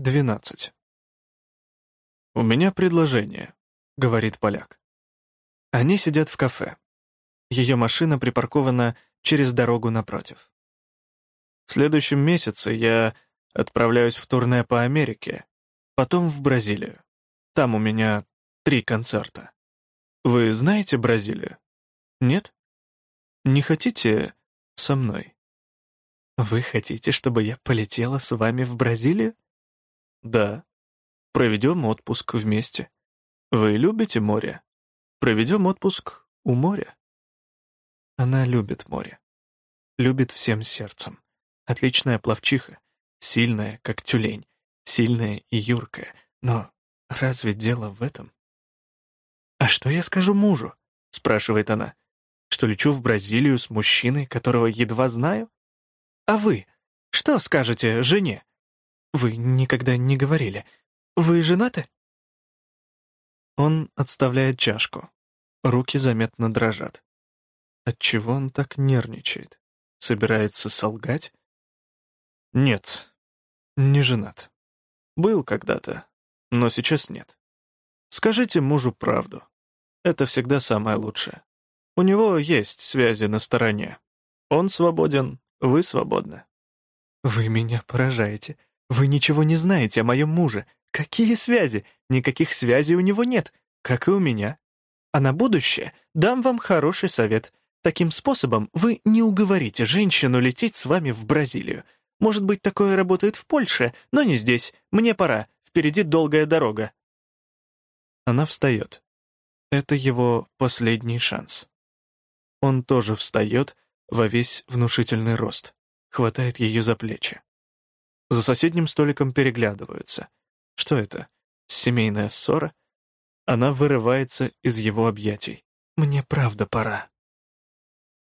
12. «У меня предложение», — говорит поляк. Они сидят в кафе. Ее машина припаркована через дорогу напротив. В следующем месяце я отправляюсь в турне по Америке, потом в Бразилию. Там у меня три концерта. Вы знаете Бразилию? Нет? Не хотите со мной? Вы хотите, чтобы я полетела с вами в Бразилию? Да. Проведем отпуск вместе. Вы любите море? Проведем отпуск у моря. Она любит море. Любит всем сердцем. Отличная пловчиха. Сильная, как тюлень. Сильная и юркая. Но разве дело в этом? «А что я скажу мужу?» — спрашивает она. «Что лечу в Бразилию с мужчиной, которого едва знаю? А вы? Что скажете жене?» «Вы никогда не говорили. Вы женаты?» Он отставляет чашку. Руки заметно дрожат. Отчего он так нервничает? Собирается солгать? Нет, не женат. Был когда-то, но сейчас нет. Скажите мужу правду. Это всегда самое лучшее. У него есть связи на стороне. Он свободен, вы свободны. Вы меня поражаете. Вы ничего не знаете о моем муже. Какие связи? Никаких связей у него нет, как и у меня. А на будущее дам вам хороший совет. Таким способом вы не уговорите женщину лететь с вами в Бразилию. Может быть, такое работает в Польше, но не здесь. Мне пора. Впереди долгая дорога. Она встает. Это его последний шанс. Он тоже встает во весь внушительный рост, хватает ее за плечи. За соседним столиком переглядываются. Что это? Семейная ссора? Она вырывается из его объятий. «Мне правда пора».